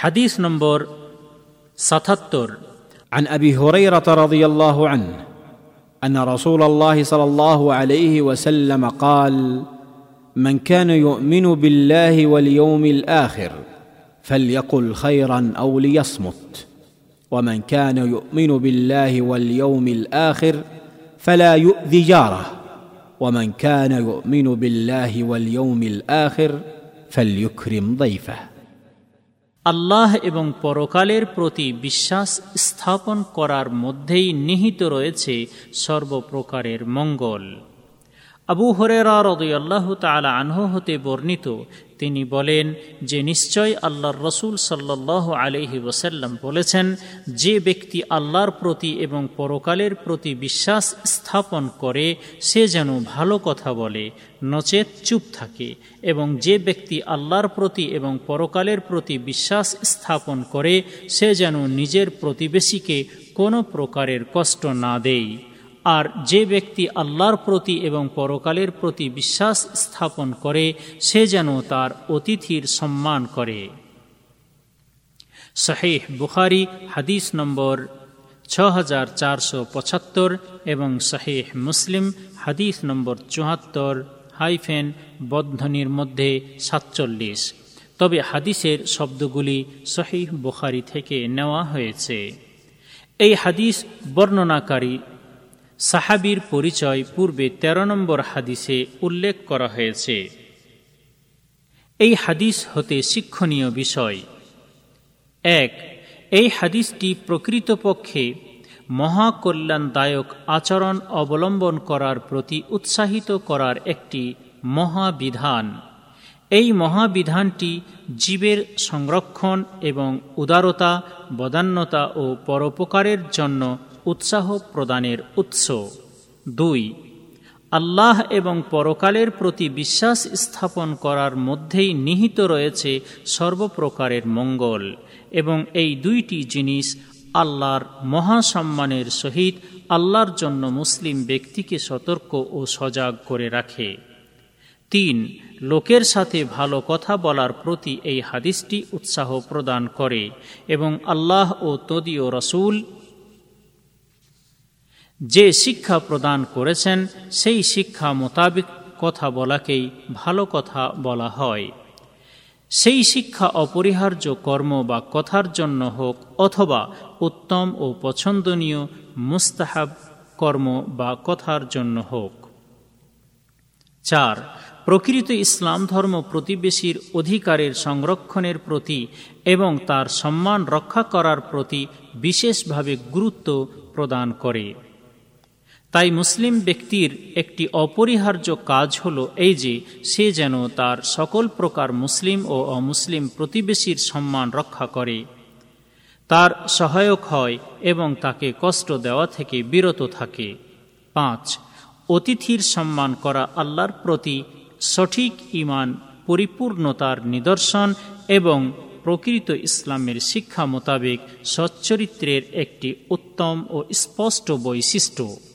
حديث نمبر ستتر. عن أبي هريرة رضي الله عنه أن رسول الله صلى الله عليه وسلم قال من كان يؤمن بالله واليوم الآخر فليقل خيرا أو ليصمت. ومن كان يؤمن بالله واليوم الآخر فلا يؤذي جاره. ومن كان يؤمن بالله واليوم الآخر فليكرم ضيفه. আল্লাহ এবং পরকালের প্রতি বিশ্বাস স্থাপন করার মধ্যেই নিহিত রয়েছে সর্বপ্রকারের মঙ্গল। আবু হরেরা রদুল্লাহ তালা আনহ হতে বর্ণিত, তিনি বলেন, যে নিশ্চয় আল্লাহর রসুল সাল্লাহ আলহি ওসাল্লাম বলেছেন, যে ব্যক্তি আল্লাহর প্রতি এবং পরকালের প্রতি বিশ্বাস স্থাপন করে, সে যেন ভালো কথা বলে, নচেত চুপ থাকে, এবং যে ব্যক্তি আল্লাহর প্রতি এবং পরকালের প্রতি বিশ্বাস স্থাপন করে, সে যেন নিজের প্রতিবেশীকে কোনো প্রকারের কষ্ট না দেয়। আর যে ব্যক্তি আল্লাহর প্রতি এবং পরকালের প্রতি বিশ্বাস স্থাপন করে, সে যেন তার অতিথির সম্মান করে। শাহেহ বুখারি, হাদিস নম্বর ছ এবং শাহেহ মুসলিম, হাদিস নম্বর চুয়াত্তর হাইফেন বদ্ধনির মধ্যে সাতচল্লিশ। তবে হাদিসের শব্দগুলি শহীহ বুখারি থেকে নেওয়া হয়েছে। এই হাদিস বর্ণনাকারী সাহাবির পরিচয় পূর্বে ১৩ নম্বর হাদিসে উল্লেখ করা হয়েছে। এই হাদিস হতে শিক্ষণীয় বিষয়। এক, এই হাদিসটি প্রকৃতপক্ষে মহাকল্যাণদায়ক আচরণ অবলম্বন করার প্রতি উৎসাহিত করার একটি মহাবিধান। এই মহাবিধানটি জীবের সংরক্ষণ এবং উদারতা, বদান্যতা ও পরোপকারের জন্য উৎসাহ প্রদানের উৎস। দুই, আল্লাহ এবং পরকালের প্রতি বিশ্বাস স্থাপন করার মধ্যেই নিহিত রয়েছে সর্বপ্রকারের মঙ্গল এবং এই দুইটি জিনিস আল্লাহর মহাসম্মানের সহিত আল্লাহর জন্য মুসলিম ব্যক্তিকে সতর্ক ও সজাগ করে রাখে। তিন, লোকের সাথে ভালো কথা বলার প্রতি এই হাদিসটি উৎসাহ প্রদান করে এবং আল্লাহ ও তদীয় রসুল যে শিক্ষা প্রদান করেছেন, সেই শিক্ষা মোতাবেক কথা বলাকেই ভালো কথা বলা হয়। সেই শিক্ষা অপরিহার্য কর্ম বা কথার জন্য হোক অথবা উত্তম ও পছন্দনীয়, মুস্তাহাব কর্ম বা কথার জন্য হোক। চার, প্রকৃত ইসলাম ধর্ম প্রতিবেশীর অধিকারের সংরক্ষণের প্রতি এবং তার সম্মান রক্ষা করার প্রতি বিশেষভাবে গুরুত্ব প্রদান করে। তাই মুসলিম ব্যক্তির একটি অপরিহার্য কাজ হল এই যে, সে যেন তার সকল প্রকার মুসলিম ও অমুসলিম প্রতিবেশীর সম্মান রক্ষা করে। তার সহায়ক হয় এবং তাকে কষ্ট দেওয়া থেকে বিরত থাকে। পাঁচ, অতিথির সম্মান করা আল্লাহর প্রতি সঠিক ইমান পরিপূর্ণতার নিদর্শন এবং প্রকৃত ইসলামের শিক্ষা মোতাবেক সচ্চরিত্রের একটি উত্তম ও স্পষ্ট বৈশিষ্ট্য।